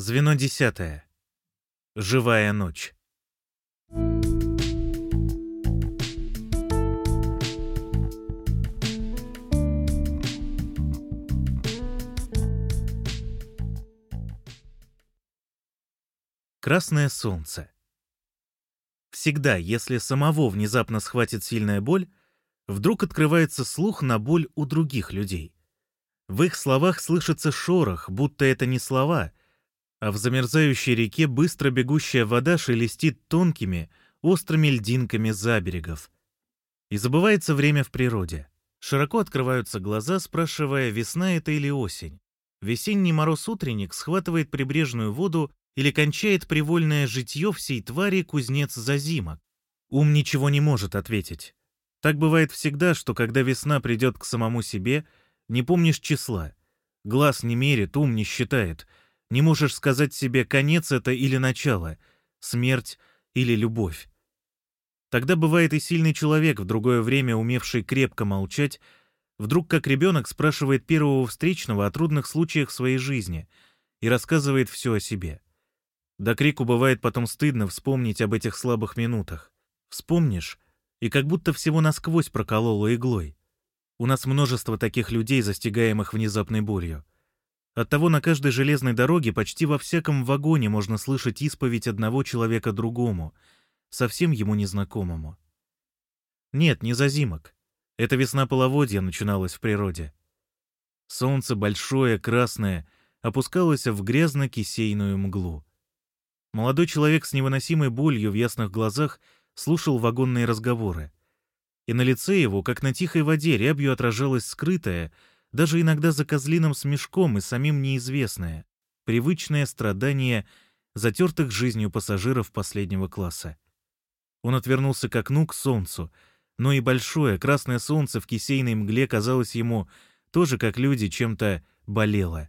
Звено десятое. Живая ночь. Красное солнце. Всегда, если самого внезапно схватит сильная боль, вдруг открывается слух на боль у других людей. В их словах слышится шорох, будто это не слова, а в замерзающей реке быстро бегущая вода шелестит тонкими, острыми льдинками за берегов. И забывается время в природе. Широко открываются глаза, спрашивая, весна это или осень. Весенний мороз-утренник схватывает прибрежную воду или кончает привольное житье всей твари кузнец Зазимок. Ум ничего не может ответить. Так бывает всегда, что когда весна придет к самому себе, не помнишь числа. Глаз не мерит, ум не считает. Не можешь сказать себе, конец это или начало, смерть или любовь. Тогда бывает и сильный человек, в другое время умевший крепко молчать, вдруг как ребенок спрашивает первого встречного о трудных случаях своей жизни и рассказывает все о себе. До крику бывает потом стыдно вспомнить об этих слабых минутах. Вспомнишь, и как будто всего насквозь прокололо иглой. У нас множество таких людей, застигаемых внезапной бурью. Оттого на каждой железной дороге почти во всяком вагоне можно слышать исповедь одного человека другому, совсем ему незнакомому. Нет, не зазимок. Эта весна половодья начиналась в природе. Солнце большое, красное, опускалось в грязно-кисейную мглу. Молодой человек с невыносимой болью в ясных глазах — слушал вагонные разговоры. И на лице его, как на тихой воде, рябью отражалось скрытое, даже иногда за козлиным смешком и самим неизвестное, привычное страдание затертых жизнью пассажиров последнего класса. Он отвернулся к окну, к солнцу, но и большое красное солнце в кисейной мгле казалось ему тоже, как люди, чем-то болело.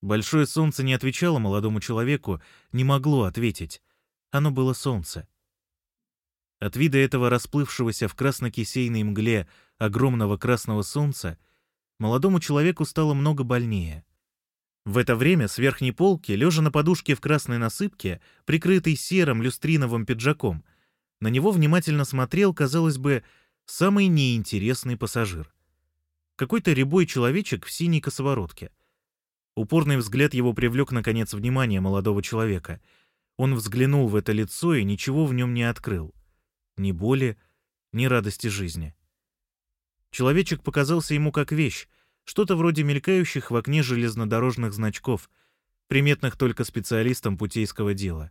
Большое солнце не отвечало молодому человеку, не могло ответить. Оно было солнце. От вида этого расплывшегося в красно-кисейной мгле огромного красного солнца молодому человеку стало много больнее. В это время с верхней полки, лежа на подушке в красной насыпке, прикрытый серым люстриновым пиджаком, на него внимательно смотрел, казалось бы, самый неинтересный пассажир. Какой-то рябой человечек в синей косоворотке. Упорный взгляд его привлек, наконец, внимание молодого человека. Он взглянул в это лицо и ничего в нем не открыл ни боли, ни радости жизни. Человечек показался ему как вещь, что-то вроде мелькающих в окне железнодорожных значков, приметных только специалистам путейского дела.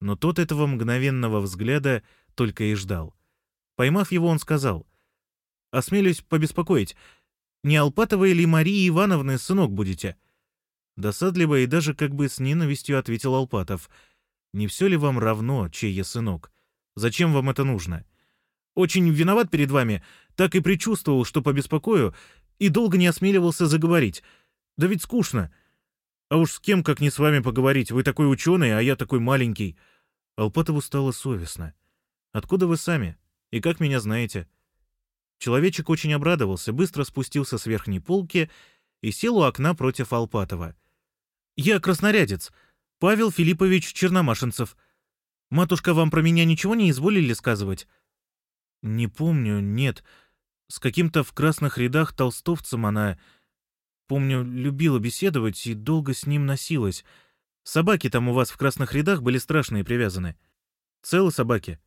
Но тот этого мгновенного взгляда только и ждал. Поймав его, он сказал, «Осмелюсь побеспокоить, не Алпатовой ли Марии Ивановны сынок будете?» Досадливо и даже как бы с ненавистью ответил Алпатов, «Не все ли вам равно, чей я сынок? Зачем вам это нужно? Очень виноват перед вами, так и предчувствовал, что побеспокою, и долго не осмеливался заговорить. Да ведь скучно. А уж с кем, как не с вами поговорить, вы такой ученый, а я такой маленький. Алпатову стало совестно. Откуда вы сами? И как меня знаете? Человечек очень обрадовался, быстро спустился с верхней полки и сел у окна против Алпатова. «Я краснорядец, Павел Филиппович Черномашинцев», Матушка вам про меня ничего не изволили сказывать?» «Не помню, нет. С каким-то в красных рядах толстовцем она... Помню, любила беседовать и долго с ним носилась. Собаки там у вас в красных рядах были страшные привязаны. Целы собаки?»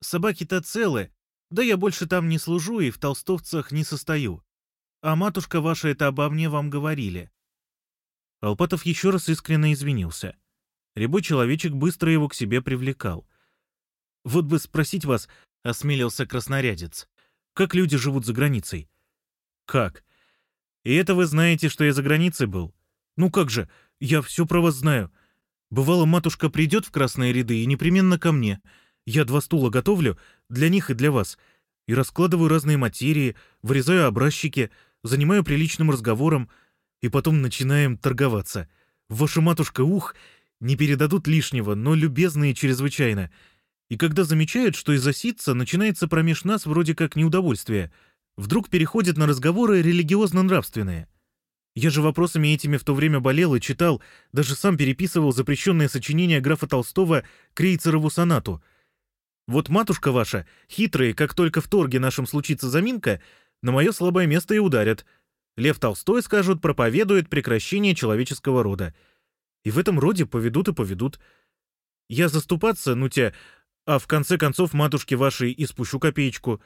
«Собаки-то целы. Да я больше там не служу и в толстовцах не состою. А матушка ваша это обо мне вам говорили». Алпатов еще раз искренне извинился. Рябой человечек быстро его к себе привлекал. «Вот бы спросить вас», — осмелился краснорядец, «как люди живут за границей?» «Как? И это вы знаете, что я за границей был?» «Ну как же, я все про вас знаю. Бывало, матушка придет в красные ряды и непременно ко мне. Я два стула готовлю, для них и для вас, и раскладываю разные материи, вырезаю образчики, занимаю приличным разговором, и потом начинаем торговаться. Ваша матушка, ух, не передадут лишнего, но любезные чрезвычайно. И когда замечают, что из-за ситца начинается промеж нас вроде как неудовольствие, вдруг переходят на разговоры религиозно-нравственные. Я же вопросами этими в то время болел и читал, даже сам переписывал запрещенное сочинение графа Толстого «Крейцерову сонату». Вот матушка ваша, хитрые, как только в торге нашем случится заминка, на мое слабое место и ударят. Лев Толстой, скажут, проповедует прекращение человеческого рода. И в этом роде поведут и поведут. Я заступаться, ну те, а в конце концов матушке вашей и спущу копеечку.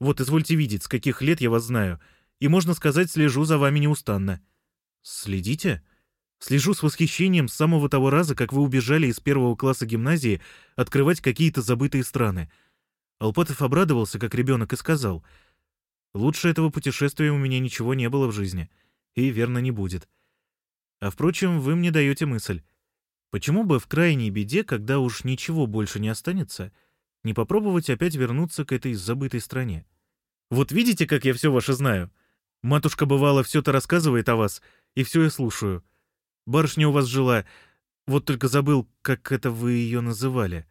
Вот извольте видеть, с каких лет я вас знаю. И, можно сказать, слежу за вами неустанно. Следите? Слежу с восхищением с самого того раза, как вы убежали из первого класса гимназии открывать какие-то забытые страны. Алпатов обрадовался, как ребенок, и сказал, «Лучше этого путешествия у меня ничего не было в жизни. И, верно, не будет. А, впрочем, вы мне даете мысль. Почему бы в крайней беде, когда уж ничего больше не останется, не попробовать опять вернуться к этой забытой стране? Вот видите, как я все ваше знаю? Матушка, бывало, все-то рассказывает о вас, и все я слушаю. Барышня у вас жила, вот только забыл, как это вы ее называли.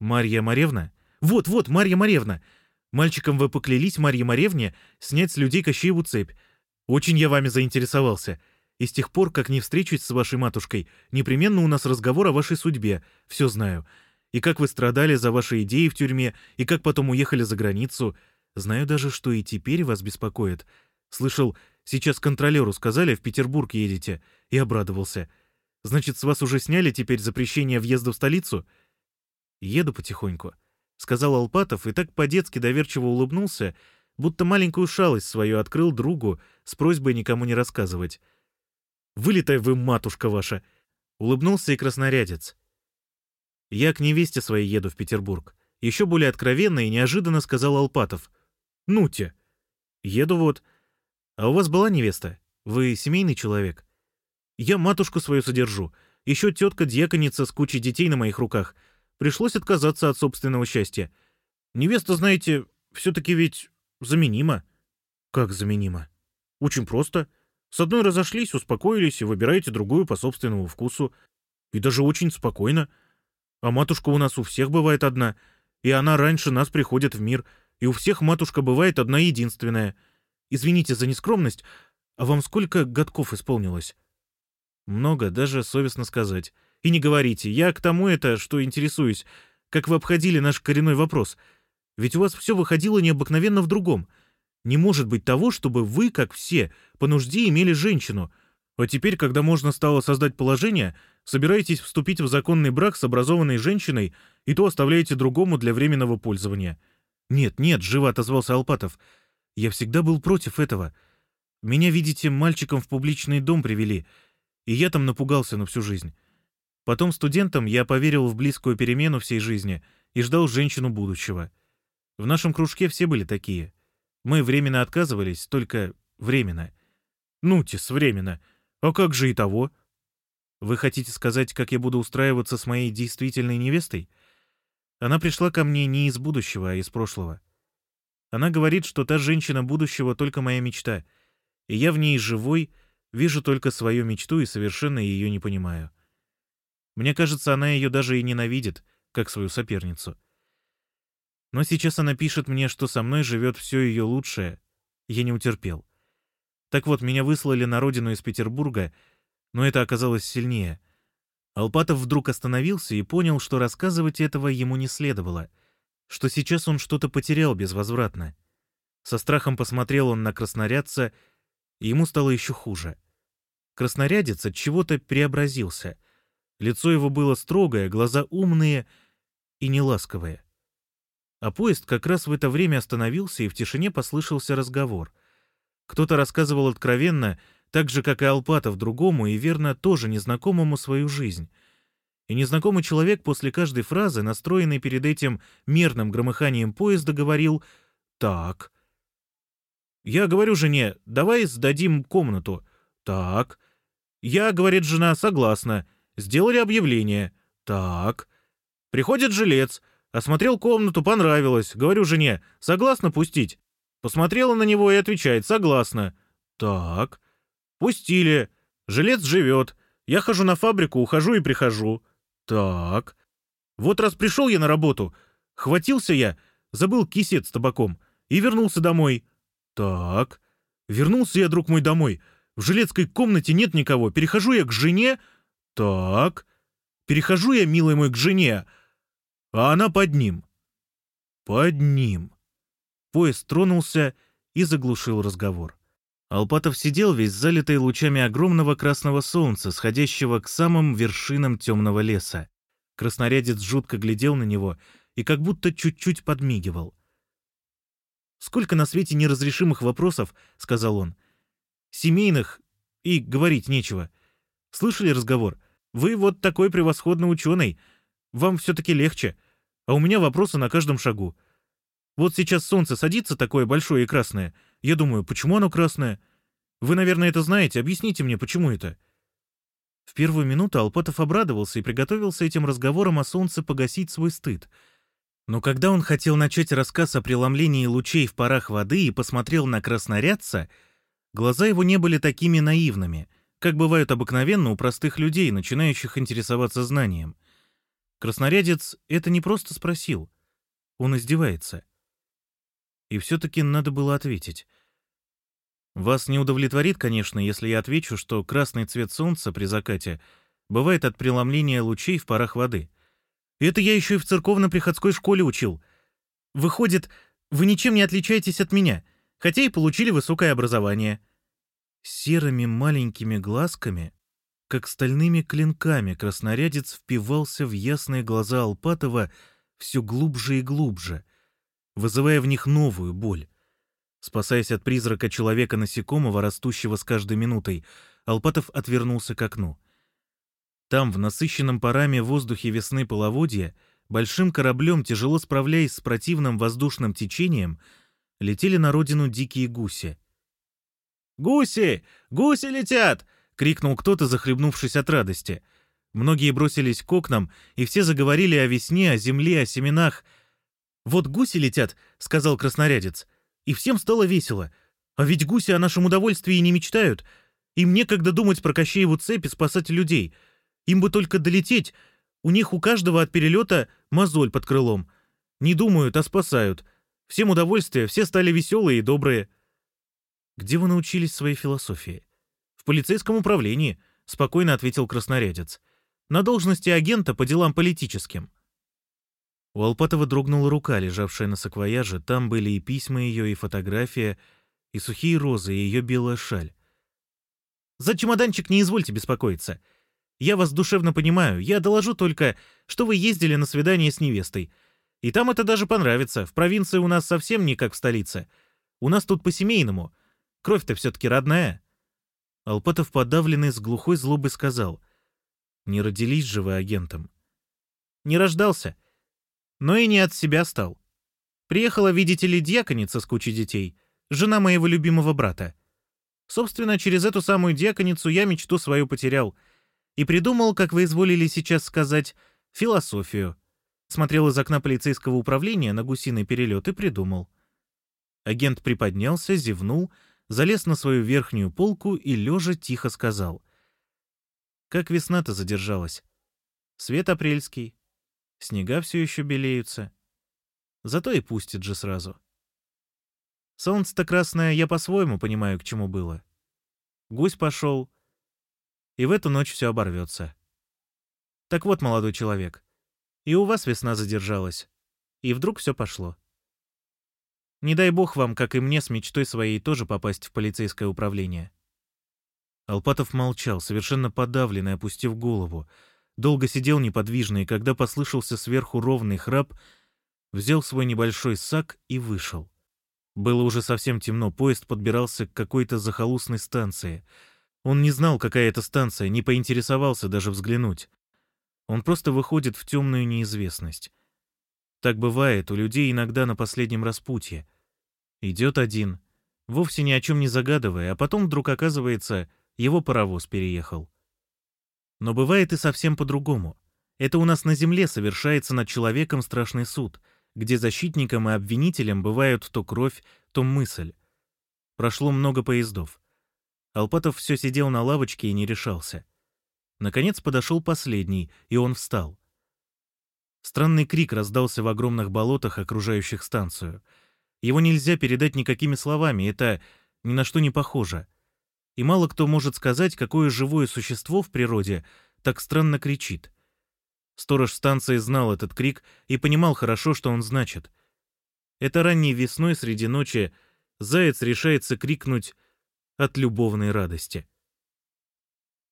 Марья Маревна? Вот-вот, Марья Маревна! Мальчикам вы поклялись Марье Маревне снять с людей Кощееву цепь. Очень я вами заинтересовался. И с тех пор, как не встречусь с вашей матушкой, непременно у нас разговор о вашей судьбе. Все знаю. И как вы страдали за ваши идеи в тюрьме, и как потом уехали за границу. Знаю даже, что и теперь вас беспокоит. Слышал, сейчас контролеру сказали, в Петербург едете. И обрадовался. Значит, с вас уже сняли теперь запрещение въезда в столицу? Еду потихоньку. Сказал Алпатов и так по-детски доверчиво улыбнулся, будто маленькую шалость свою открыл другу с просьбой никому не рассказывать. Вылетай вы, матушка ваша!» Улыбнулся и краснорядец. «Я к невесте своей еду в Петербург». Еще более откровенно и неожиданно сказал Алпатов. «Ну те!» «Еду вот. А у вас была невеста? Вы семейный человек?» «Я матушку свою содержу. Еще тетка-дьяконица с кучей детей на моих руках. Пришлось отказаться от собственного счастья. Невеста, знаете, все-таки ведь заменима». «Как заменима?» «Очень просто. С одной разошлись, успокоились и выбираете другую по собственному вкусу. И даже очень спокойно. А матушка у нас у всех бывает одна, и она раньше нас приходит в мир, и у всех матушка бывает одна единственная. Извините за нескромность, а вам сколько годков исполнилось? Много, даже совестно сказать. И не говорите, я к тому это, что интересуюсь, как вы обходили наш коренной вопрос. Ведь у вас все выходило необыкновенно в другом — не может быть того, чтобы вы, как все, по нужде имели женщину. А теперь, когда можно стало создать положение, собираетесь вступить в законный брак с образованной женщиной и то оставляете другому для временного пользования. Нет, нет, живо отозвался Алпатов. Я всегда был против этого. Меня, видите, мальчиком в публичный дом привели, и я там напугался на всю жизнь. Потом студентом я поверил в близкую перемену всей жизни и ждал женщину будущего. В нашем кружке все были такие — мы временно отказывались, только временно. Ну-тис, временно. А как же и того? Вы хотите сказать, как я буду устраиваться с моей действительной невестой? Она пришла ко мне не из будущего, а из прошлого. Она говорит, что та женщина будущего только моя мечта, и я в ней живой вижу только свою мечту и совершенно ее не понимаю. Мне кажется, она ее даже и ненавидит, как свою соперницу. Но сейчас она пишет мне, что со мной живет все ее лучшее. Я не утерпел. Так вот, меня выслали на родину из Петербурга, но это оказалось сильнее. Алпатов вдруг остановился и понял, что рассказывать этого ему не следовало, что сейчас он что-то потерял безвозвратно. Со страхом посмотрел он на краснорядца, и ему стало еще хуже. Краснорядец от чего-то преобразился. Лицо его было строгое, глаза умные и неласковые. А поезд как раз в это время остановился, и в тишине послышался разговор. Кто-то рассказывал откровенно, так же, как и Алпатов другому, и верно тоже незнакомому свою жизнь. И незнакомый человек после каждой фразы, настроенный перед этим мерным громыханием поезда, говорил «Так». «Я говорю жене, давай сдадим комнату». «Так». «Я, — говорит жена, — согласна. Сделали объявление». «Так». Приходит жилец. Осмотрел комнату, понравилось. Говорю жене, согласна пустить? Посмотрела на него и отвечает, согласна. Так. Пустили. Жилец живет. Я хожу на фабрику, ухожу и прихожу. Так. Вот раз пришел я на работу, хватился я, забыл кисет с табаком и вернулся домой. Так. Вернулся я, друг мой, домой. В жилецкой комнате нет никого. Перехожу я к жене. Так. Перехожу я, милый мой, к жене. А она под ним. Под ним. Поезд тронулся и заглушил разговор. Алпатов сидел весь залитый лучами огромного красного солнца, сходящего к самым вершинам темного леса. Краснорядец жутко глядел на него и как будто чуть-чуть подмигивал. «Сколько на свете неразрешимых вопросов», — сказал он. «Семейных и говорить нечего. Слышали разговор? Вы вот такой превосходный ученый. Вам все-таки легче. А у меня вопросы на каждом шагу. Вот сейчас солнце садится такое большое и красное. Я думаю, почему оно красное? Вы, наверное, это знаете. Объясните мне, почему это?» В первую минуту Алпатов обрадовался и приготовился этим разговором о солнце погасить свой стыд. Но когда он хотел начать рассказ о преломлении лучей в парах воды и посмотрел на краснорядца, глаза его не были такими наивными, как бывают обыкновенно у простых людей, начинающих интересоваться знанием. Краснорядец это не просто спросил. Он издевается. И все-таки надо было ответить. Вас не удовлетворит, конечно, если я отвечу, что красный цвет солнца при закате бывает от преломления лучей в парах воды. Это я еще и в церковно-приходской школе учил. Выходит, вы ничем не отличаетесь от меня, хотя и получили высокое образование. Серыми маленькими глазками, как стальными клинками, краснорядец впивался в ясные глаза Алпатова все глубже и глубже — вызывая в них новую боль. Спасаясь от призрака человека-насекомого, растущего с каждой минутой, Алпатов отвернулся к окну. Там, в насыщенном парами воздухе весны половодья, большим кораблем, тяжело справляясь с противным воздушным течением, летели на родину дикие гуси. «Гуси! Гуси летят!» — крикнул кто-то, захлебнувшись от радости. Многие бросились к окнам, и все заговорили о весне, о земле, о семенах — «Вот гуси летят», — сказал краснорядец. И всем стало весело. А ведь гуси о нашем удовольствии не мечтают. Им некогда думать про Кощееву цепь и спасать людей. Им бы только долететь. У них у каждого от перелета мозоль под крылом. Не думают, а спасают. Всем удовольствие, все стали веселые и добрые. «Где вы научились своей философии?» «В полицейском управлении», — спокойно ответил краснорядец. «На должности агента по делам политическим». У Алпатова дрогнула рука, лежавшая на саквояже. Там были и письма ее, и фотография, и сухие розы, и ее белая шаль. «За чемоданчик не извольте беспокоиться. Я вас душевно понимаю. Я доложу только, что вы ездили на свидание с невестой. И там это даже понравится. В провинции у нас совсем не как в столице. У нас тут по-семейному. Кровь-то все-таки родная». Алпатов, подавленный с глухой злобой, сказал. «Не родились же вы агентом». «Не рождался но и не от себя стал. Приехала, видите ли, дьяконица с кучей детей, жена моего любимого брата. Собственно, через эту самую дьяконицу я мечту свою потерял и придумал, как вы изволили сейчас сказать, философию. Смотрел из окна полицейского управления на гусиный перелет и придумал. Агент приподнялся, зевнул, залез на свою верхнюю полку и лежа тихо сказал. Как весна-то задержалась. Свет апрельский, Снега все еще белеются. Зато и пустит же сразу. Солнце-то красное я по-своему понимаю, к чему было. Гусь пошел, и в эту ночь все оборвется. Так вот, молодой человек, и у вас весна задержалась, и вдруг все пошло. Не дай бог вам, как и мне, с мечтой своей тоже попасть в полицейское управление. Алпатов молчал, совершенно подавленный, опустив голову, долго сидел неподвижно, и когда послышался сверху ровный храп, взял свой небольшой сак и вышел. Было уже совсем темно, поезд подбирался к какой-то захолустной станции. Он не знал, какая это станция, не поинтересовался даже взглянуть. Он просто выходит в темную неизвестность. Так бывает у людей иногда на последнем распутье. Идет один, вовсе ни о чем не загадывая, а потом вдруг оказывается, его паровоз переехал. Но бывает и совсем по-другому. Это у нас на земле совершается над человеком страшный суд, где защитником и обвинителем бывают то кровь, то мысль. Прошло много поездов. Алпатов все сидел на лавочке и не решался. Наконец подошел последний, и он встал. Странный крик раздался в огромных болотах, окружающих станцию. Его нельзя передать никакими словами, это ни на что не похоже. И мало кто может сказать, какое живое существо в природе так странно кричит. Сторож станции знал этот крик и понимал хорошо, что он значит. Это ранней весной среди ночи заяц решается крикнуть от любовной радости.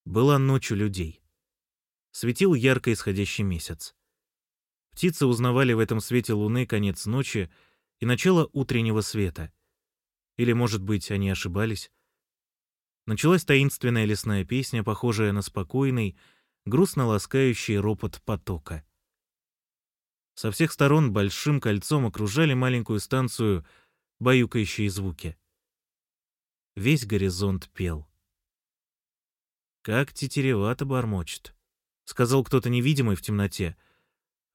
Была ночь у людей. Светил ярко исходящий месяц. Птицы узнавали в этом свете луны конец ночи и начало утреннего света. Или, может быть, они ошибались? Началась таинственная лесная песня, похожая на спокойный, грустно ласкающий ропот потока. Со всех сторон большим кольцом окружали маленькую станцию баюкающие звуки. Весь горизонт пел. «Как тетеревато бормочет», — сказал кто-то невидимый в темноте,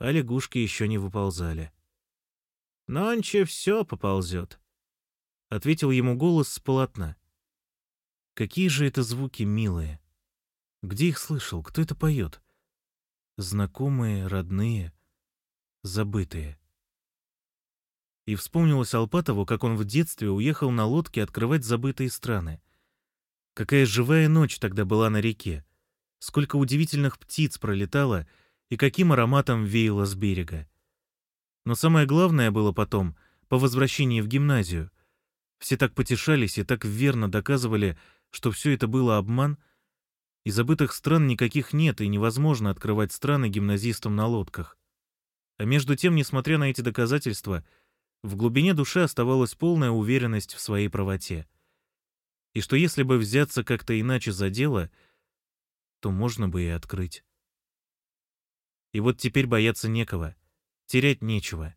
а лягушки еще не выползали. «Нонче все поползет», — ответил ему голос с полотна. Какие же это звуки милые! Где их слышал? Кто это поет? Знакомые, родные, забытые. И вспомнилось Алпатову, как он в детстве уехал на лодке открывать забытые страны. Какая живая ночь тогда была на реке. Сколько удивительных птиц пролетало и каким ароматом веяло с берега. Но самое главное было потом, по возвращении в гимназию. Все так потешались и так верно доказывали, что все это было обман, и забытых стран никаких нет, и невозможно открывать страны гимназистам на лодках. А между тем, несмотря на эти доказательства, в глубине души оставалась полная уверенность в своей правоте. И что если бы взяться как-то иначе за дело, то можно бы и открыть. И вот теперь бояться некого, терять нечего.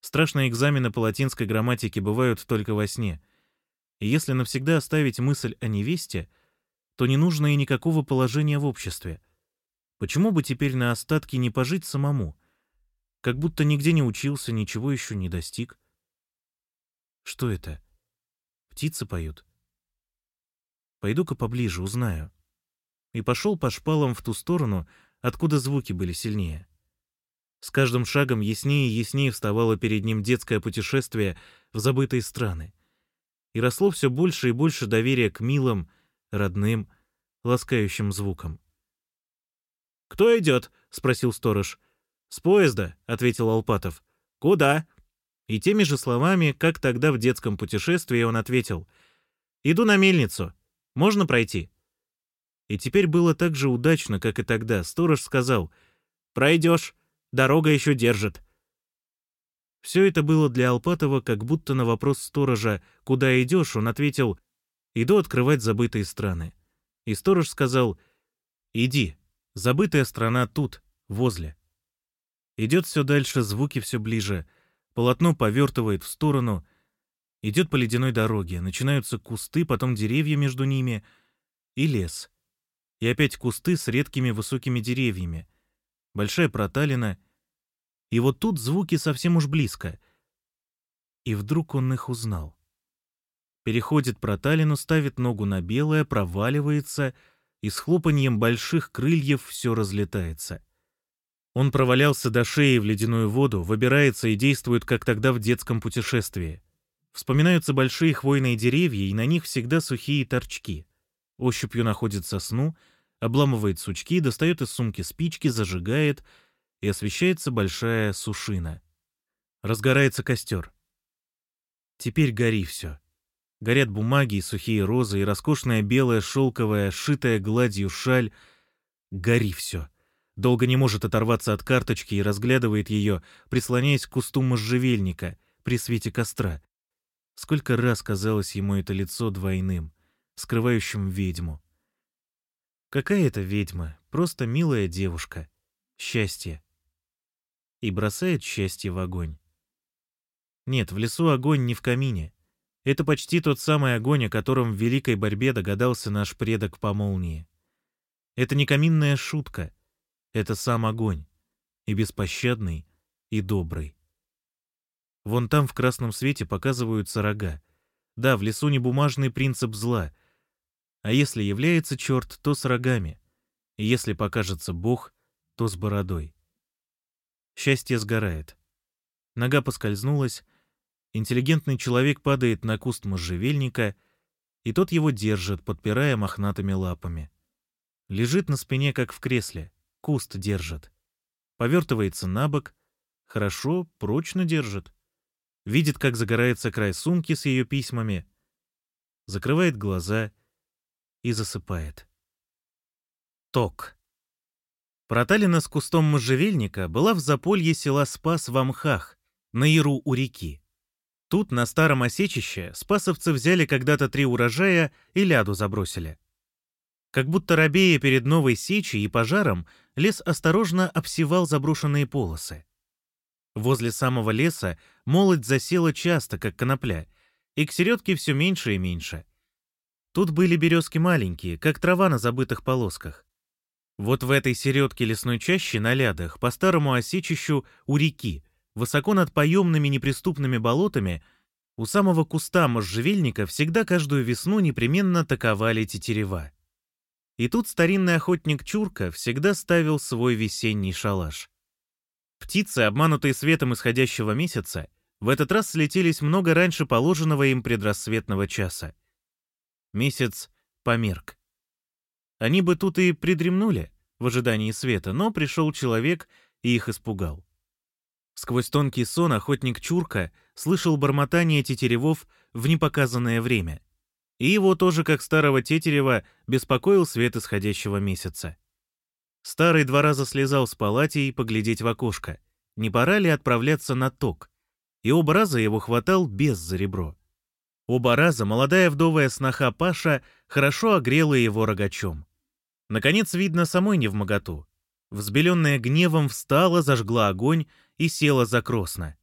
Страшные экзамены по латинской грамматике бывают только во сне — и если навсегда оставить мысль о невесте, то не нужно и никакого положения в обществе. Почему бы теперь на остатки не пожить самому? Как будто нигде не учился, ничего еще не достиг. Что это? Птицы поют. Пойду-ка поближе, узнаю. И пошел по шпалам в ту сторону, откуда звуки были сильнее. С каждым шагом яснее и яснее вставало перед ним детское путешествие в забытые страны и росло все больше и больше доверия к милым, родным, ласкающим звукам. «Кто идет?» — спросил сторож. «С поезда», — ответил Алпатов. «Куда?» И теми же словами, как тогда в детском путешествии, он ответил. «Иду на мельницу. Можно пройти?» И теперь было так же удачно, как и тогда. Сторож сказал. «Пройдешь. Дорога еще держит. Все это было для Алпатова, как будто на вопрос сторожа «Куда идешь?» он ответил «Иду открывать забытые страны». И сторож сказал «Иди, забытая страна тут, возле». Идет все дальше, звуки все ближе, полотно повертывает в сторону, идет по ледяной дороге, начинаются кусты, потом деревья между ними и лес. И опять кусты с редкими высокими деревьями, большая проталина — и вот тут звуки совсем уж близко. И вдруг он их узнал. Переходит проталину, ставит ногу на белое, проваливается, и с хлопаньем больших крыльев все разлетается. Он провалялся до шеи в ледяную воду, выбирается и действует, как тогда в детском путешествии. Вспоминаются большие хвойные деревья, и на них всегда сухие торчки. Ощупью находит сосну, обламывает сучки, достает из сумки спички, зажигает — и освещается большая сушина. Разгорается костер. Теперь гори все. Горят бумаги и сухие розы, и роскошная белая шелковая, шитая гладью шаль. Гори все. Долго не может оторваться от карточки и разглядывает ее, прислоняясь к кусту можжевельника при свете костра. Сколько раз казалось ему это лицо двойным, скрывающим ведьму. Какая это ведьма? Просто милая девушка. Счастье и бросает счастье в огонь. Нет, в лесу огонь не в камине. Это почти тот самый огонь, о котором в великой борьбе догадался наш предок по молнии. Это не каминная шутка. Это сам огонь. И беспощадный, и добрый. Вон там в красном свете показываются рога. Да, в лесу не бумажный принцип зла. А если является черт, то с рогами. И если покажется Бог, то с бородой. Счастье сгорает. Нога поскользнулась. Интеллигентный человек падает на куст можжевельника и тот его держит, подпирая мохнатыми лапами. Лежит на спине, как в кресле, куст держит. Повертывается на бок, хорошо, прочно держит. Видит, как загорается край сумки с ее письмами, закрывает глаза и засыпает. Ток. Проталина с кустом можжевельника была в заполье села Спас в Амхах, на Яру у реки. Тут, на старом осечище, спасовцы взяли когда-то три урожая и ляду забросили. Как будто рабея перед новой сечей и пожаром, лес осторожно обсевал заброшенные полосы. Возле самого леса молоть засела часто, как конопля, и к середке все меньше и меньше. Тут были березки маленькие, как трава на забытых полосках. Вот в этой середке лесной чащи на лядах, по старому осечищу у реки, высоко над поемными неприступными болотами, у самого куста можжевельника всегда каждую весну непременно таковали тетерева. И тут старинный охотник Чурка всегда ставил свой весенний шалаш. Птицы, обманутые светом исходящего месяца, в этот раз слетелись много раньше положенного им предрассветного часа. Месяц померк. Они бы тут и придремнули в ожидании света, но пришел человек и их испугал. Сквозь тонкий сон охотник Чурка слышал бормотание тетеревов в непоказанное время. И его тоже, как старого тетерева, беспокоил свет исходящего месяца. Старый два раза слезал с палати и поглядеть в окошко. Не пора ли отправляться на ток? И оба раза его хватал без за ребро. Оба раза молодая вдовая сноха Паша хорошо огрела его рогачом. Наконец, видно, самой не в моготу. Взбеленная гневом встала, зажгла огонь и села за Кросно.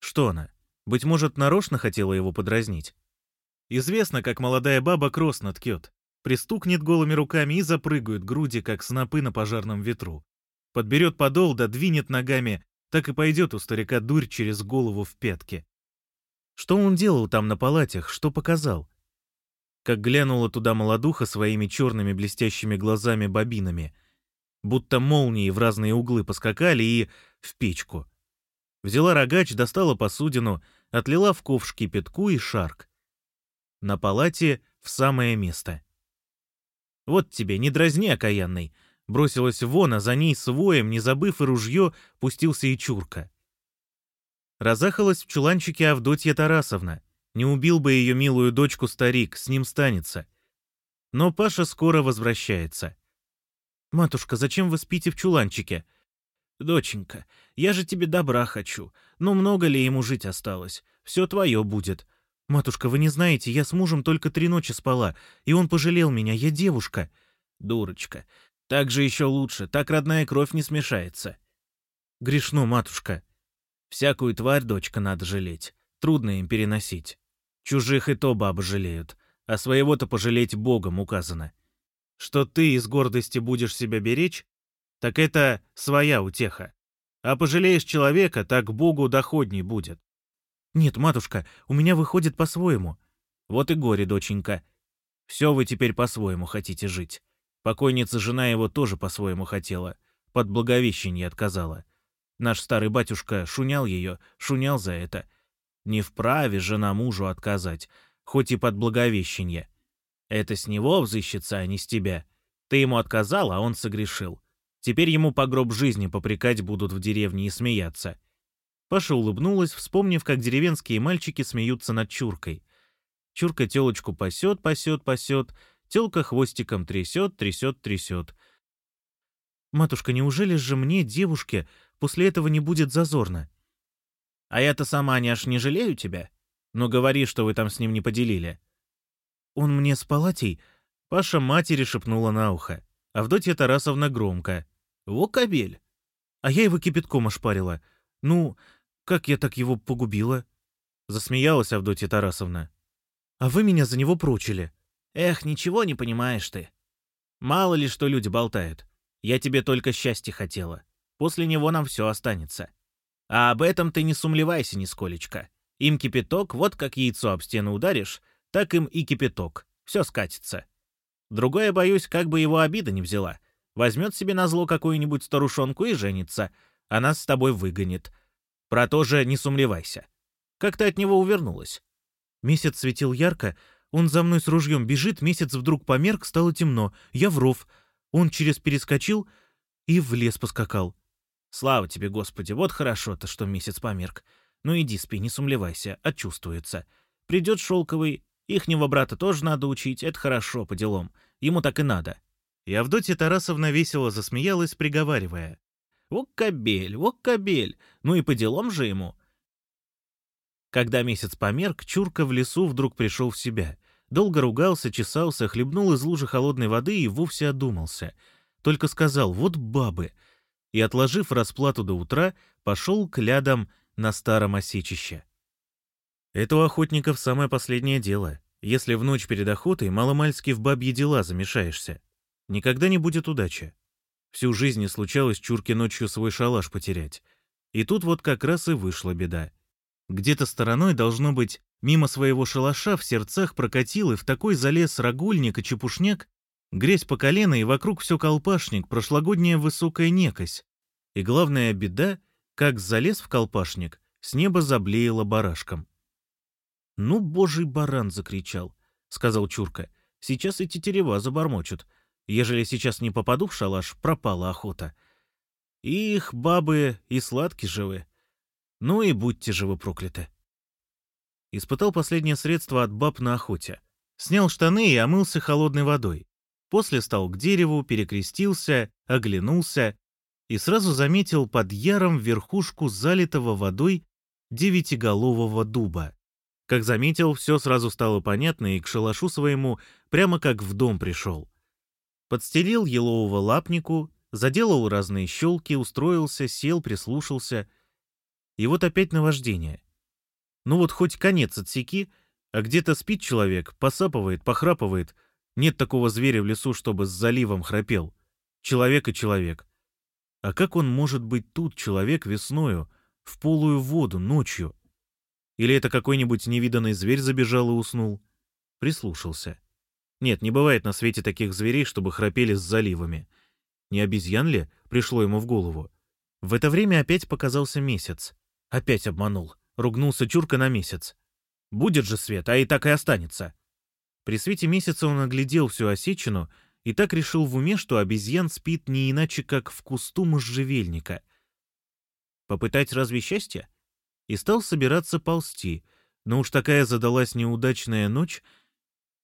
Что она? Быть может, нарочно хотела его подразнить? Известно, как молодая баба Кросно ткет. Пристукнет голыми руками и запрыгают груди, как снопы на пожарном ветру. Подберет подол, да двинет ногами, так и пойдет у старика дурь через голову в пятки. Что он делал там на палатях, что показал? Как глянула туда молодуха своими черными блестящими глазами-бобинами, будто молнии в разные углы поскакали и в печку. Взяла рогач, достала посудину, отлила в ковш кипятку и шарк. На палате в самое место. «Вот тебе, не дразни, окаянный!» Бросилась вон, а за ней своем, не забыв и ружье, пустился и чурка. Разахалась в чуланчике Авдотья Тарасовна. Не убил бы ее милую дочку старик, с ним станется. Но Паша скоро возвращается. «Матушка, зачем вы спите в чуланчике?» «Доченька, я же тебе добра хочу. Но много ли ему жить осталось? Все твое будет. Матушка, вы не знаете, я с мужем только три ночи спала, и он пожалел меня, я девушка». «Дурочка, так же еще лучше, так родная кровь не смешается». «Грешно, матушка». «Всякую тварь, дочка, надо жалеть. Трудно им переносить. Чужих и то бабы жалеют, а своего-то пожалеть Богом указано. Что ты из гордости будешь себя беречь, так это своя утеха. А пожалеешь человека, так Богу доходней будет. Нет, матушка, у меня выходит по-своему. Вот и горе, доченька. Все вы теперь по-своему хотите жить. Покойница жена его тоже по-своему хотела. Под благовещение отказала. Наш старый батюшка шунял ее, шунял за это. Не вправе жена мужу отказать, хоть и под благовещение. Это с него взыщется, а не с тебя. Ты ему отказал, а он согрешил. Теперь ему по гроб жизни попрекать будут в деревне и смеяться. Паша улыбнулась, вспомнив, как деревенские мальчики смеются над Чуркой. Чурка телочку пасет, пасет, пасет, телка хвостиком трясет, трясет, трясет. «Матушка, неужели же мне, девушке, после этого не будет зазорно?» «А я-то сама не аж не жалею тебя. Но говори, что вы там с ним не поделили». «Он мне с палатей...» Паша матери шепнула на ухо. Авдотья Тарасовна громко. Во кобель. А я его кипятком ошпарила. Ну, как я так его погубила? Засмеялась Авдотья Тарасовна. А вы меня за него прочили. Эх, ничего не понимаешь ты. Мало ли что люди болтают. Я тебе только счастья хотела. После него нам все останется. А об этом ты не сумлевайся нисколечко. Им кипяток, вот как яйцо об стену ударишь, так им и кипяток. Все скатится. Другое, боюсь, как бы его обида не взяла. Возьмет себе на зло какую-нибудь старушонку и женится, а нас с тобой выгонит. Про то же не сумлевайся. Как ты от него увернулась? Месяц светил ярко, Он за мной с ружьем бежит, месяц вдруг померк, стало темно. Я в ров. Он через перескочил и в лес поскакал. Слава тебе, Господи, вот хорошо-то, что месяц померк. Ну иди спи, не сумлевайся, отчувствуется. Придет Шелковый, ихнего брата тоже надо учить, это хорошо, по делам. Ему так и надо. И Авдотья Тарасовна весело засмеялась, приговаривая. «О, кобель, о, кобель! Ну и по делам же ему!» Когда месяц померк, Чурка в лесу вдруг пришел в себя. Долго ругался, чесался, хлебнул из лужи холодной воды и вовсе одумался. Только сказал «вот бабы!» И, отложив расплату до утра, пошел к лядам на старом осечище. Это у охотников самое последнее дело. Если в ночь перед охотой маломальски в бабьи дела замешаешься. Никогда не будет удачи. Всю жизнь не случалось Чурке ночью свой шалаш потерять. И тут вот как раз и вышла беда. Где-то стороной, должно быть, мимо своего шалаша в сердцах прокатил и в такой залез рогульник и чепушняк, грязь по колено и вокруг все колпашник, прошлогодняя высокая некось. И главная беда, как залез в колпашник, с неба заблеяло барашком. «Ну, божий баран!» — закричал, — сказал Чурка. «Сейчас эти терева забормочут. Ежели сейчас не попаду в шалаш, пропала охота. Их, бабы, и сладки живы. Ну и будьте живы прокляты. Испытал последнее средство от баб на охоте. Снял штаны и омылся холодной водой. После стал к дереву, перекрестился, оглянулся и сразу заметил под яром верхушку залитого водой девятиголового дуба. Как заметил, все сразу стало понятно и к шалашу своему прямо как в дом пришел. Подстелил елового лапнику, заделал разные щелки, устроился, сел, прислушался. И вот опять наваждение. Ну вот хоть конец отсеки, а где-то спит человек, посапывает, похрапывает. Нет такого зверя в лесу, чтобы с заливом храпел. Человек и человек. А как он может быть тут, человек, весною, в полую воду, ночью? Или это какой-нибудь невиданный зверь забежал и уснул? Прислушался. Нет, не бывает на свете таких зверей, чтобы храпели с заливами. Не обезьян ли пришло ему в голову? В это время опять показался месяц. Опять обманул. Ругнулся Чурка на месяц. Будет же свет, а и так и останется. При свете месяца он оглядел всю осечину и так решил в уме, что обезьян спит не иначе, как в кусту можжевельника. Попытать разве счастье? И стал собираться ползти, но уж такая задалась неудачная ночь —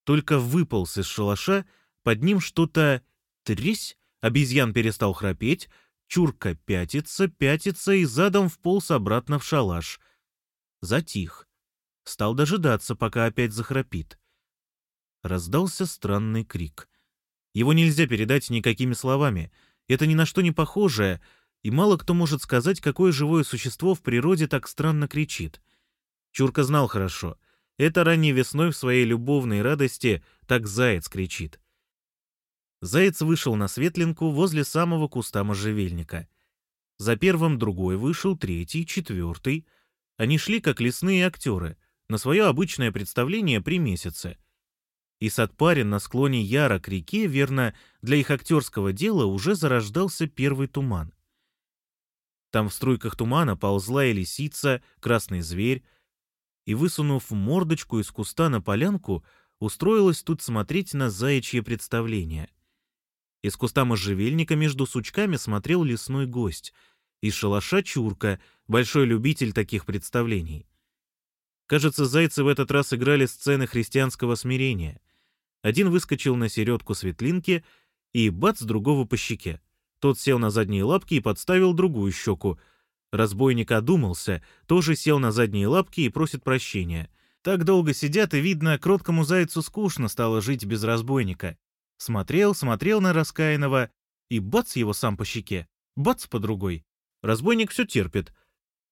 только выполз из шалаша, под ним что-то тресь, обезьян перестал храпеть, чурка пятится, пятится и задом вполз обратно в шалаш. Затих. Стал дожидаться, пока опять захрапит. Раздался странный крик. Его нельзя передать никакими словами. Это ни на что не похожее, и мало кто может сказать, какое живое существо в природе так странно кричит. Чурка знал хорошо — это ранней весной в своей любовной радости так заяц кричит. Заяц вышел на светлинку возле самого куста можжевельника. За первым другой вышел, третий, четвертый. Они шли, как лесные актеры, на свое обычное представление при месяце. И садпарин на склоне Яра к реке, верно, для их актерского дела уже зарождался первый туман. Там в струйках тумана ползла и лисица, красный зверь, и, высунув мордочку из куста на полянку, устроилась тут смотреть на заячье представление. Из куста можжевельника между сучками смотрел лесной гость, из шалаша Чурка, большой любитель таких представлений. Кажется, зайцы в этот раз играли сцены христианского смирения. Один выскочил на середку светлинки и бац другого по щеке. Тот сел на задние лапки и подставил другую щеку, Разбойник одумался, тоже сел на задние лапки и просит прощения. Так долго сидят, и, видно, кроткому зайцу скучно стало жить без разбойника. Смотрел, смотрел на раскаянного, и бац его сам по щеке, бац по другой. Разбойник все терпит.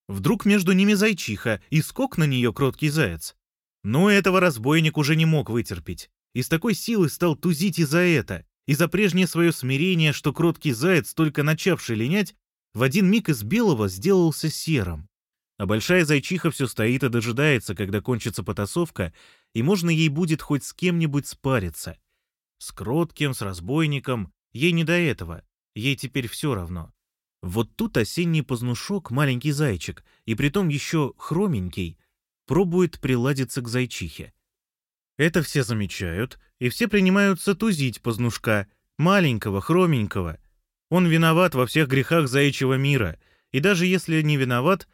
Вдруг между ними зайчиха, и скок на нее кроткий заяц. Но этого разбойник уже не мог вытерпеть. И с такой силой стал тузить и за это, и за прежнее свое смирение, что кроткий заяц, только начавший линять, в один миг из белого сделался серым. А большая зайчиха все стоит и дожидается, когда кончится потасовка, и можно ей будет хоть с кем-нибудь спариться. С кротким, с разбойником, ей не до этого, ей теперь все равно. Вот тут осенний познушок, маленький зайчик, и притом еще хроменький, пробует приладиться к зайчихе. Это все замечают, и все принимаются тузить познушка, маленького, хроменького. Он виноват во всех грехах заячьего мира, и даже если не виноват,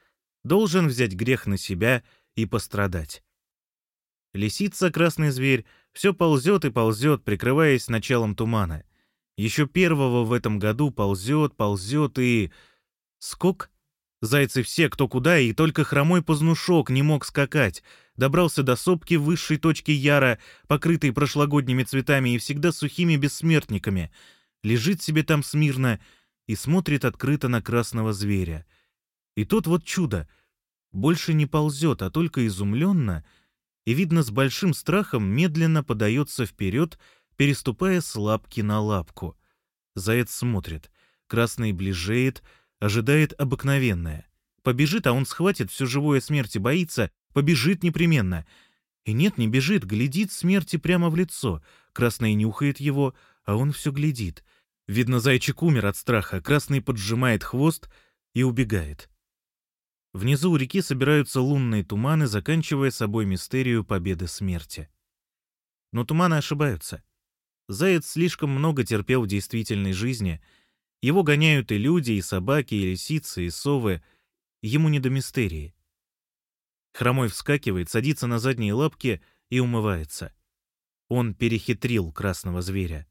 должен взять грех на себя и пострадать. Лисица, красный зверь, все ползет и ползет, прикрываясь началом тумана. Еще первого в этом году ползет, ползет и... Скок? Зайцы все кто куда, и только хромой познушок не мог скакать. Добрался до сопки высшей точки Яра, покрытой прошлогодними цветами и всегда сухими бессмертниками. Лежит себе там смирно и смотрит открыто на красного зверя. И тут вот чудо. Больше не ползет, а только изумленно — и, видно, с большим страхом медленно подается вперед, переступая с лапки на лапку. Заяц смотрит. Красный ближеет, ожидает обыкновенное. Побежит, а он схватит, все живое смерти боится, побежит непременно. И нет, не бежит, глядит смерти прямо в лицо. Красный нюхает его, а он все глядит. Видно, зайчик умер от страха, красный поджимает хвост и убегает. Внизу у реки собираются лунные туманы, заканчивая собой мистерию победы смерти. Но туманы ошибаются. Заяц слишком много терпел в действительной жизни. Его гоняют и люди, и собаки, и лисицы, и совы. Ему не до мистерии. Хромой вскакивает, садится на задние лапки и умывается. Он перехитрил красного зверя.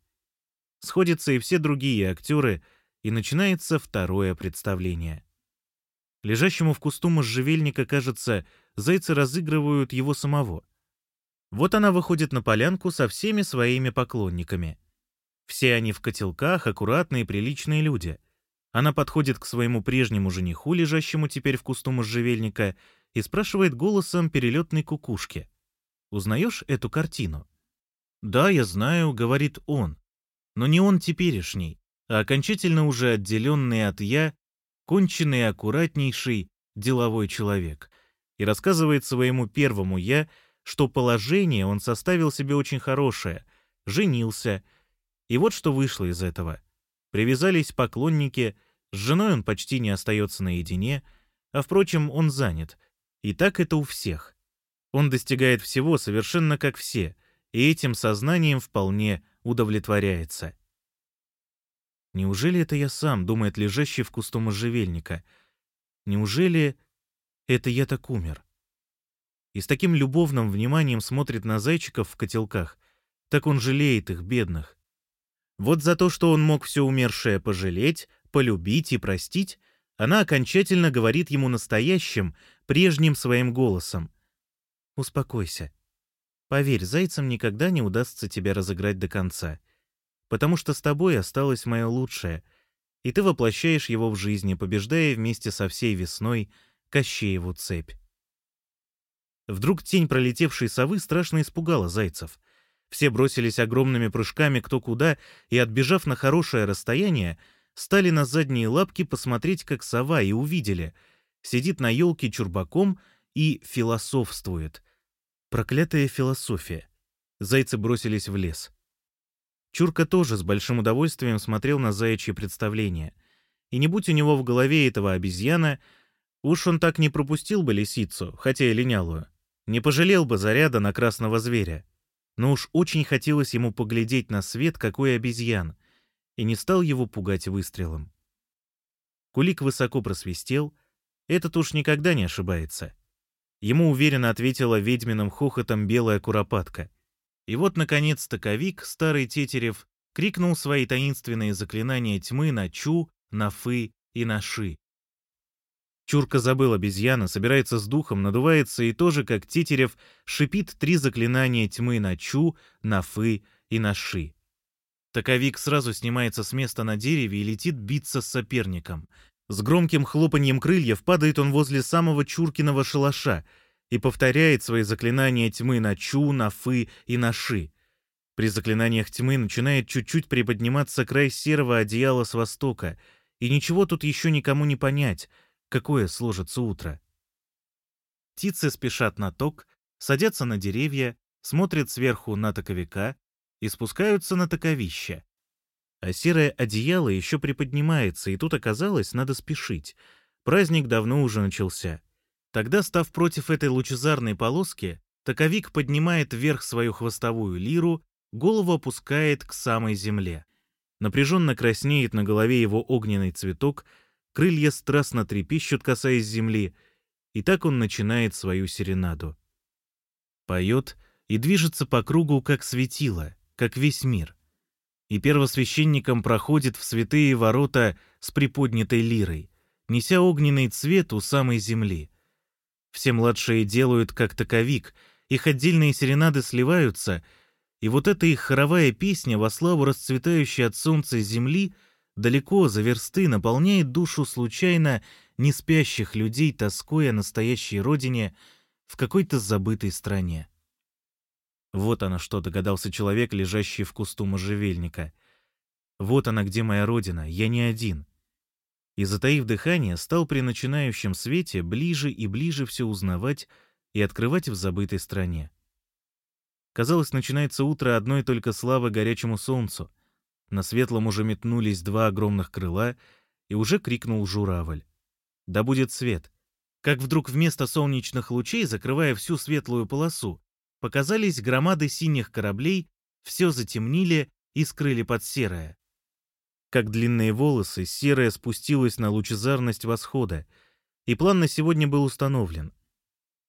Сходятся и все другие актеры, и начинается второе представление — Лежащему в кусту можжевельника, кажется, зайцы разыгрывают его самого. Вот она выходит на полянку со всеми своими поклонниками. Все они в котелках, аккуратные, приличные люди. Она подходит к своему прежнему жениху, лежащему теперь в кусту можжевельника, и спрашивает голосом перелетной кукушки. «Узнаешь эту картину?» «Да, я знаю», — говорит он. Но не он теперешний, а окончательно уже отделенный от «я» конченый и аккуратнейший деловой человек, и рассказывает своему первому «я», что положение он составил себе очень хорошее, женился, и вот что вышло из этого. Привязались поклонники, с женой он почти не остается наедине, а, впрочем, он занят. И так это у всех. Он достигает всего совершенно как все, и этим сознанием вполне удовлетворяется. Неужели это я сам, думает лежащий в кусту можжевельника? Неужели это я так умер? И с таким любовным вниманием смотрит на зайчиков в котелках, так он жалеет их, бедных. Вот за то, что он мог все умершее пожалеть, полюбить и простить, она окончательно говорит ему настоящим, прежним своим голосом. «Успокойся. Поверь, зайцам никогда не удастся тебя разыграть до конца потому что с тобой осталось мое лучшее, и ты воплощаешь его в жизни, побеждая вместе со всей весной Кощееву цепь. Вдруг тень пролетевшей совы страшно испугала зайцев. Все бросились огромными прыжками кто куда и, отбежав на хорошее расстояние, стали на задние лапки посмотреть, как сова, и увидели. Сидит на елке чурбаком и философствует. Проклятая философия. Зайцы бросились в лес. Чурка тоже с большим удовольствием смотрел на заячье представление. И не будь у него в голове этого обезьяна, уж он так не пропустил бы лисицу, хотя и линялую. Не пожалел бы заряда на красного зверя. Но уж очень хотелось ему поглядеть на свет, какой обезьян, и не стал его пугать выстрелом. Кулик высоко просвистел, этот уж никогда не ошибается. Ему уверенно ответила ведьминым хохотом белая куропатка — и вот, наконец, таковик, старый Тетерев, крикнул свои таинственные заклинания тьмы на Чу, на Фы и на Ши. Чурка забыл обезьяна, собирается с духом, надувается и тоже, как Тетерев, шипит три заклинания тьмы на Чу, на Фы и на Ши. Таковик сразу снимается с места на дереве и летит биться с соперником. С громким хлопаньем крыльев падает он возле самого Чуркиного шалаша — и повторяет свои заклинания тьмы на Чу, на Фы и на Ши. При заклинаниях тьмы начинает чуть-чуть приподниматься край серого одеяла с востока, и ничего тут еще никому не понять, какое сложится утро. Птицы спешат на ток, садятся на деревья, смотрят сверху на таковика и спускаются на таковище. А серое одеяло еще приподнимается, и тут оказалось, надо спешить. Праздник давно уже начался. Тогда, став против этой лучезарной полоски, Таковик поднимает вверх свою хвостовую лиру, голову опускает к самой земле. Напряженно краснеет на голове его огненный цветок, крылья страстно трепещут, касаясь земли, и так он начинает свою серенаду. Поет и движется по кругу, как светило, как весь мир. И первосвященником проходит в святые ворота с приподнятой лирой, неся огненный цвет у самой земли. Все младшие делают как таковик, их отдельные серенады сливаются — и вот эта их хоровая песня во славу расцветающей от солнца земли далеко за версты наполняет душу случайно не спящих людей тоской о настоящей родине в какой-то забытой стране. Вот она что, догадался человек, лежащий в кусту можжевельника. Вот она, где моя родина, я не один. И, затаив дыхание, стал при начинающем свете ближе и ближе все узнавать и открывать в забытой стране. Казалось, начинается утро одной только славы горячему солнцу. На светлом уже метнулись два огромных крыла, и уже крикнул журавль. «Да будет свет!» Как вдруг вместо солнечных лучей, закрывая всю светлую полосу, показались громады синих кораблей, все затемнили и скрыли под серое. Как длинные волосы, серое спустилось на лучезарность восхода, и план на сегодня был установлен.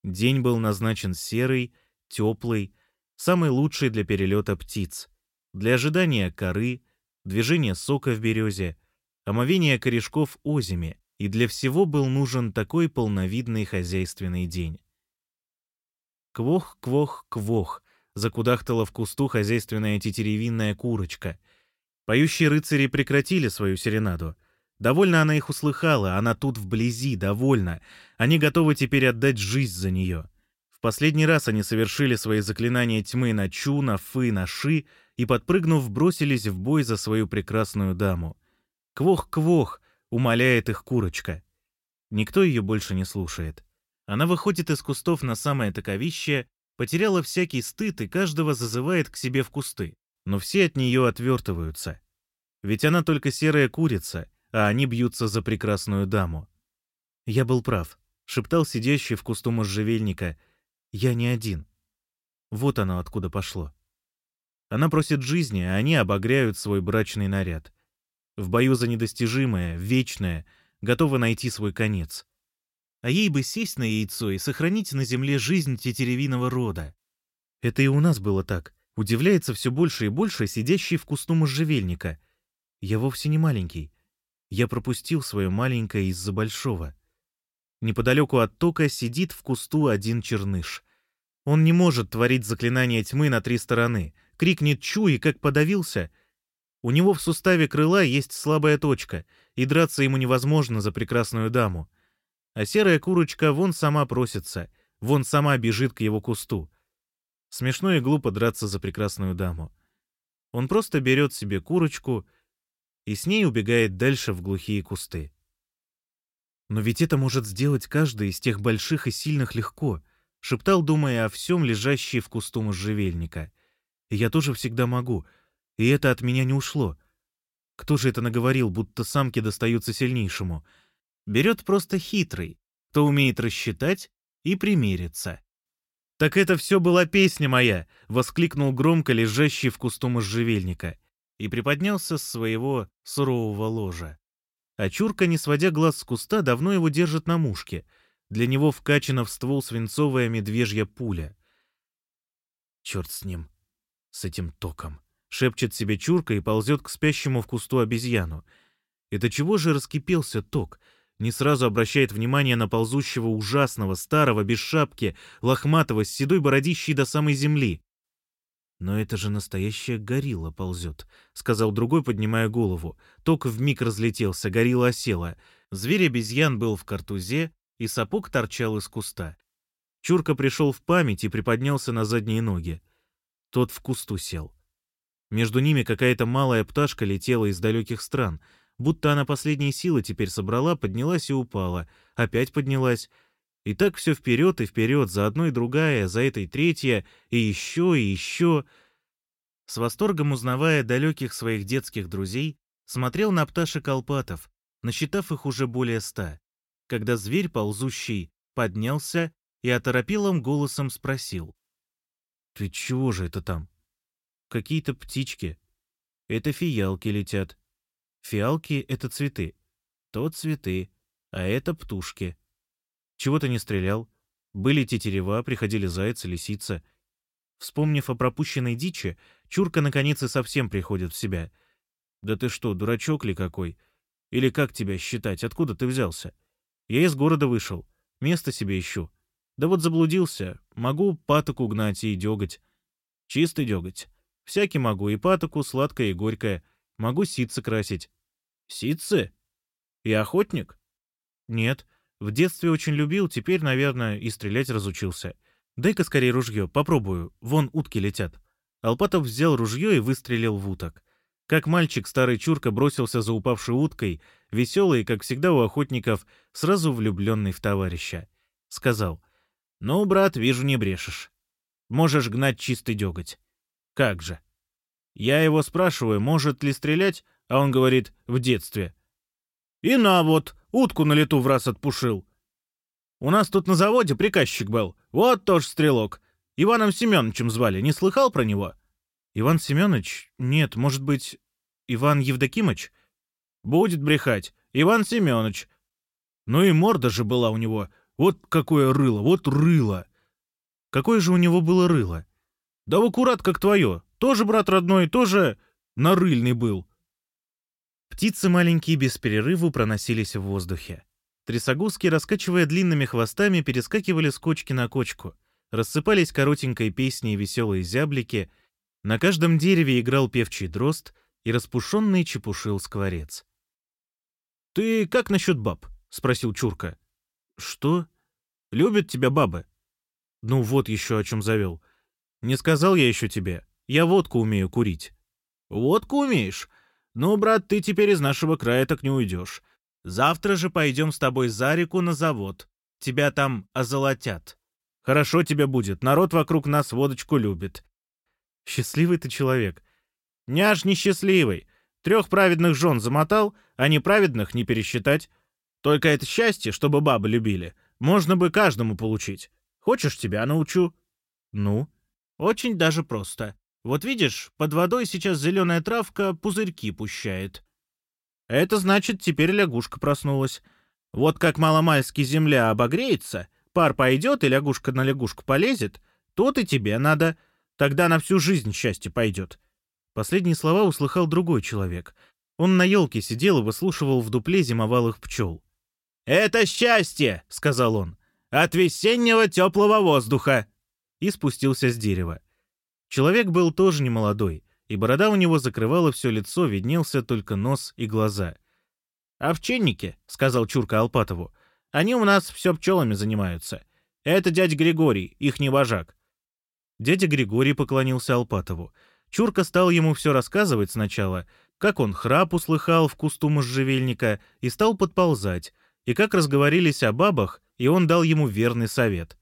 День был назначен серый, теплый, самый лучший для перелета птиц, для ожидания коры, движения сока в березе, омовения корешков озими, и для всего был нужен такой полновидный хозяйственный день. Квох, квох, квох, закудахтала в кусту хозяйственная тетеревинная курочка. Поющие рыцари прекратили свою серенаду. Довольно она их услыхала, она тут вблизи, довольна. Они готовы теперь отдать жизнь за нее последний раз они совершили свои заклинания тьмы на Чу, на Фы, на Ши и, подпрыгнув, бросились в бой за свою прекрасную даму. «Квох-квох!» — умоляет их курочка. Никто ее больше не слушает. Она выходит из кустов на самое таковище, потеряла всякий стыд и каждого зазывает к себе в кусты. Но все от нее отвертываются. Ведь она только серая курица, а они бьются за прекрасную даму. «Я был прав», — шептал сидящий в кусту можжевельника — я не один. Вот оно откуда пошло. Она просит жизни, а они обогряют свой брачный наряд. В бою за недостижимое, вечное, готова найти свой конец. А ей бы сесть на яйцо и сохранить на земле жизнь тетеревиного рода. Это и у нас было так. Удивляется все больше и больше сидящий в кусту можжевельника. Я вовсе не маленький. Я пропустил свое маленькое из-за большого. Неподалеку от тока сидит в кусту один черныш. Он не может творить заклинание тьмы на три стороны. Крикнет «Чу!» и как подавился. У него в суставе крыла есть слабая точка, и драться ему невозможно за прекрасную даму. А серая курочка вон сама просится, вон сама бежит к его кусту. Смешно и глупо драться за прекрасную даму. Он просто берет себе курочку и с ней убегает дальше в глухие кусты. Но ведь это может сделать каждый из тех больших и сильных легко, шептал, думая о всем, лежащей в кусту можжевельника. И я тоже всегда могу, и это от меня не ушло. Кто же это наговорил, будто самки достаются сильнейшему? Берет просто хитрый, кто умеет рассчитать и примериться. «Так это все была песня моя!» — воскликнул громко лежащий в кусту можжевельника и приподнялся с своего сурового ложа. А Чурка, не сводя глаз с куста, давно его держит на мушке. Для него вкачана в ствол свинцовая медвежья пуля. Черт с ним, с этим током. Шепчет себе Чурка и ползет к спящему в кусту обезьяну. Это чего же раскипелся ток? Не сразу обращает внимание на ползущего ужасного, старого, без шапки, лохматого, с седой бородищей до самой земли. «Но это же настоящая горилла ползет», — сказал другой, поднимая голову. Ток вмиг разлетелся, горилла осела. Зверь-обезьян был в картузе, и сапог торчал из куста. Чурка пришел в память и приподнялся на задние ноги. Тот в кусту сел. Между ними какая-то малая пташка летела из далеких стран, будто она последние силы теперь собрала, поднялась и упала, опять поднялась, и так все вперед и вперед, за одной другая, за этой третья, и еще, и еще. С восторгом узнавая далеких своих детских друзей, смотрел на пташек Алпатов, насчитав их уже более ста, когда зверь ползущий поднялся и оторопелым голосом спросил. Ты чего же это там? Какие-то птички. Это фиалки летят. Фиалки — это цветы. То цветы, а это птушки. Чего ты не стрелял? Были тетерева, приходили зайцы, лисица. Вспомнив о пропущенной дичи, Чурка наконец и совсем приходит в себя. «Да ты что, дурачок ли какой? Или как тебя считать? Откуда ты взялся? Я из города вышел. Место себе ищу. Да вот заблудился. Могу патоку гнать и деготь. Чистый деготь. Всякий могу. И патоку, сладкое и горькое. Могу ситцы красить. Ситцы? И охотник? Нет. В детстве очень любил, теперь, наверное, и стрелять разучился. Дай-ка скорее ружье, попробую. Вон утки летят. Алпатов взял ружье и выстрелил в уток. Как мальчик, старый чурка бросился за упавшей уткой, веселый, как всегда у охотников, сразу влюбленный в товарища. Сказал, «Ну, брат, вижу, не брешешь. Можешь гнать чистый деготь». «Как же?» Я его спрашиваю, может ли стрелять, а он говорит, в детстве. «И на вот, Утку на лету в раз отпушил. У нас тут на заводе приказчик был. Вот тоже стрелок. Иваном Семеновичем звали. Не слыхал про него? Иван Семенович? Нет, может быть, Иван Евдокимыч? Будет брехать. Иван Семенович. Ну и морда же была у него. Вот какое рыло, вот рыло. Какое же у него было рыло? Да в аккурат как твое. Тоже брат родной, тоже нарыльный был. Птицы маленькие без перерыву проносились в воздухе. Трясогузки, раскачивая длинными хвостами, перескакивали с кочки на кочку. Рассыпались коротенькой песней веселые зяблики. На каждом дереве играл певчий дрозд, и распушенный чепушил скворец. «Ты как насчет баб?» — спросил Чурка. «Что? Любят тебя бабы?» «Ну вот еще о чем завел. Не сказал я еще тебе. Я водку умею курить». «Водку умеешь? «Ну, брат, ты теперь из нашего края так не уйдешь. Завтра же пойдем с тобой за реку на завод. Тебя там озолотят. Хорошо тебе будет, народ вокруг нас водочку любит». «Счастливый ты человек». «Няш несчастливый. Трех праведных жен замотал, а неправедных не пересчитать. Только это счастье, чтобы бабы любили, можно бы каждому получить. Хочешь, тебя научу?» «Ну?» «Очень даже просто. Вот видишь, под водой сейчас зеленая травка пузырьки пущает. Это значит, теперь лягушка проснулась. Вот как маломальски земля обогреется, пар пойдет и лягушка на лягушку полезет, тут и тебе надо. Тогда на всю жизнь счастье пойдет. Последние слова услыхал другой человек. Он на елке сидел и выслушивал в дупле зимовалых пчел. «Это счастье!» — сказал он. «От весеннего теплого воздуха!» И спустился с дерева. Человек был тоже немолодой, и борода у него закрывала все лицо, виднелся только нос и глаза. «Овчинники», — сказал Чурка Алпатову, — «они у нас все пчелами занимаются. Это дядя Григорий, их не вожак». Дядя Григорий поклонился Алпатову. Чурка стал ему все рассказывать сначала, как он храп услыхал в кусту можжевельника и стал подползать, и как разговорились о бабах, и он дал ему верный совет.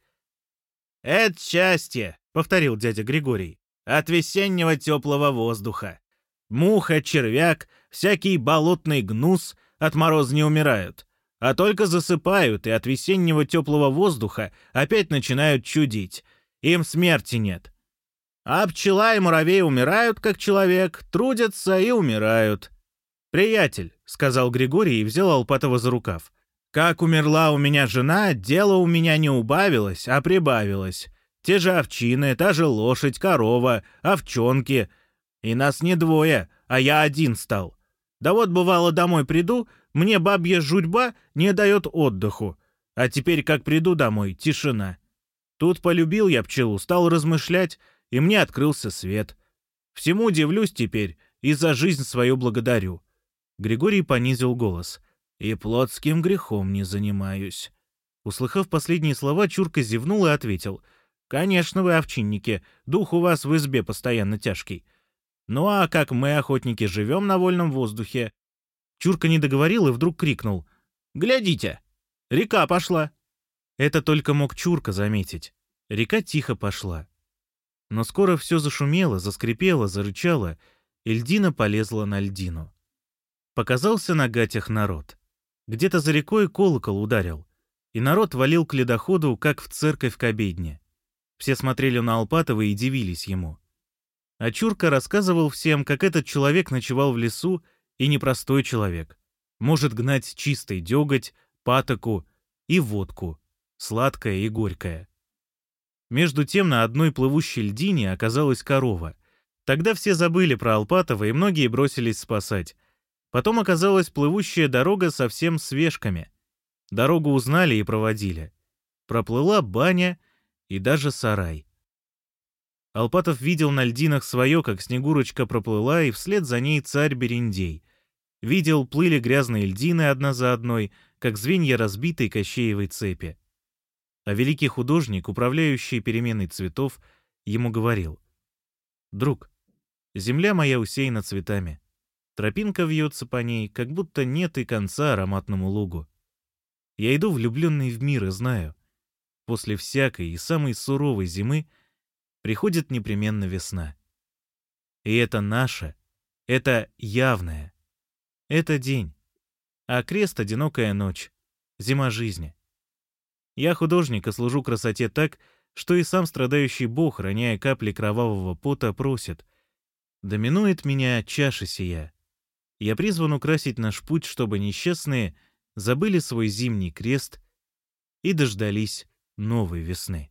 «Это счастье», — повторил дядя Григорий от весеннего теплого воздуха. Муха, червяк, всякий болотный гнус от мороза не умирают, а только засыпают и от весеннего теплого воздуха опять начинают чудить. Им смерти нет. А пчела и муравей умирают, как человек, трудятся и умирают. «Приятель», — сказал Григорий и взял Алпатова за рукав. «Как умерла у меня жена, дело у меня не убавилось, а прибавилось. Те же овчины, та же лошадь, корова, овчонки. И нас не двое, а я один стал. Да вот бывало домой приду, мне бабья жудьба не дает отдыху. А теперь как приду домой, тишина. Тут полюбил я пчелу, стал размышлять, и мне открылся свет. Всему удивлюсь теперь и за жизнь свою благодарю. Григорий понизил голос. И плотским грехом не занимаюсь. Услыхав последние слова, Чурка зевнул и ответил — «Конечно вы овчинники, дух у вас в избе постоянно тяжкий. Ну а как мы, охотники, живем на вольном воздухе?» Чурка не договорил и вдруг крикнул. «Глядите! Река пошла!» Это только мог Чурка заметить. Река тихо пошла. Но скоро все зашумело, заскрипело, зарычало, и льдина полезла на льдину. Показался на гатях народ. Где-то за рекой колокол ударил, и народ валил к ледоходу, как в церковь к обедне. Все смотрели на Алпатова и дивились ему. А Чурка рассказывал всем, как этот человек ночевал в лесу, и непростой человек. Может гнать чистый деготь, патоку и водку, сладкое и горькое. Между тем на одной плывущей льдине оказалась корова. Тогда все забыли про Алпатова, и многие бросились спасать. Потом оказалась плывущая дорога совсем с вешками. Дорогу узнали и проводили. Проплыла баня и даже сарай. Алпатов видел на льдинах свое, как Снегурочка проплыла, и вслед за ней царь Берендей. Видел, плыли грязные льдины одна за одной, как звенья разбитой Кощеевой цепи. А великий художник, управляющий переменой цветов, ему говорил. «Друг, земля моя усеяна цветами. Тропинка вьется по ней, как будто нет и конца ароматному лугу. Я иду влюбленный в мир и знаю, после всякой и самой суровой зимы приходит непременно весна. И это наше, это явное, это день, а крест — одинокая ночь, зима жизни. Я художник и служу красоте так, что и сам страдающий бог, роняя капли кровавого пота, просит «Доминует меня чаша сия, я призван украсить наш путь, чтобы несчастные забыли свой зимний крест и дождались новой весны.